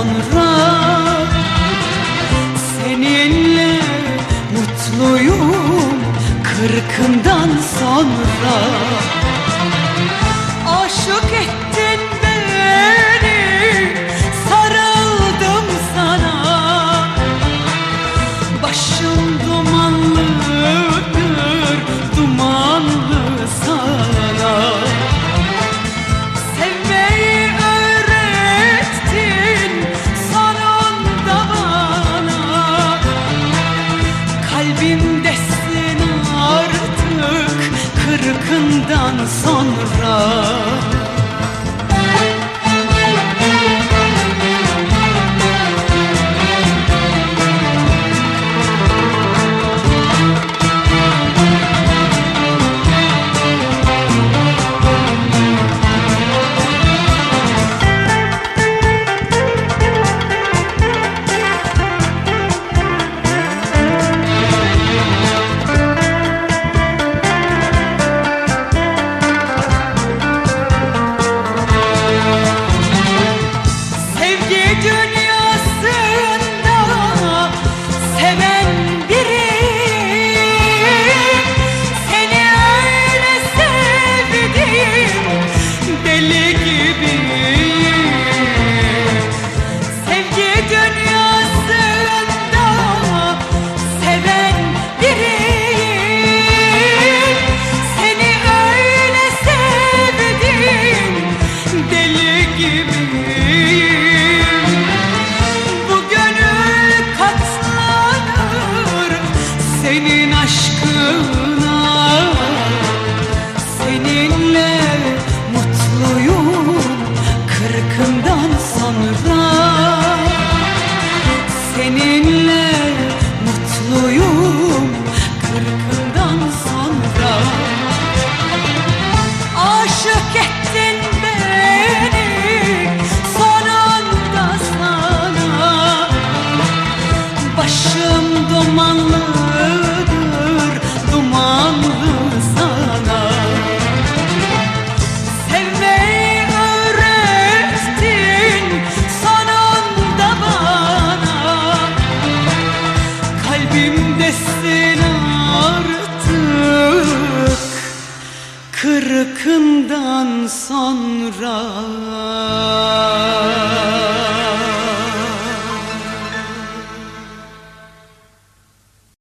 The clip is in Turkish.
sonra Seninle mutluyum kırkından sonra. yarından sonra Irkından sonra